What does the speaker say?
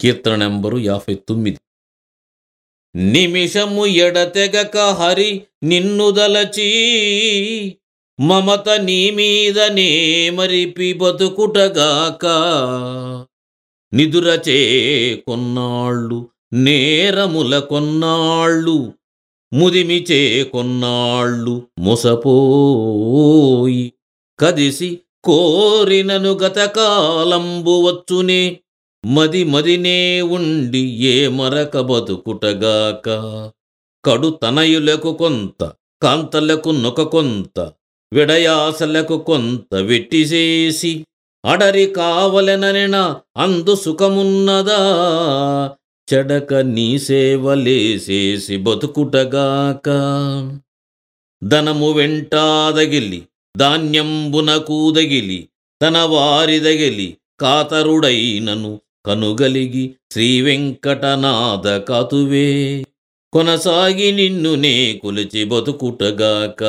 కీర్తన number యాభై తొమ్మిది నిమిషము ఎడతెగక హరి నిన్నుదలచి మమత నీ నే మరిపి బతుకుటగాక నిదురచే కొన్నాళ్ళు నేరముల కొన్నాళ్ళు ముదిమిచే కొన్నాళ్ళు ముసపోయి కదిసి కోరినను గతకాలంబు వచ్చునే ಮದಿ ಮದಿನೇ ಉಂಟ ಬದುಕುಟಗ ಕಡು ತನಿಖೆ ಕೊಂತ ಕಾಂತು ಕೊಂತ ವಿಡಯಸು ಕೊಂತ ವೆಟ್ಟಿ ಸೇಸಿ ಅಡರಿ ಕಾವಲಿನ ಅಂದು ಸುಖಮುನ್ನದ ಚಡಕ ನೀ ಸೇವಲೇಸೇ ಬದುಕುಟಗಾಕ ಧನಮು ವೆಂಟಾ ದಲಿ ಕೂದಗಿಲಿ ತನ್ನ ವಾರಿ ದಗಲಿ ಕಾತರುಡ ಕನುಗಲಿಗಿ ಶ ಶ್ರೀ ವೆಂಕಟನಾಥ ಕಥೇ ಕೊನಸಾ ನಿನ್ನೂ ನೇ ಕುಲಚಿ ಬದುಕುಟಾಕ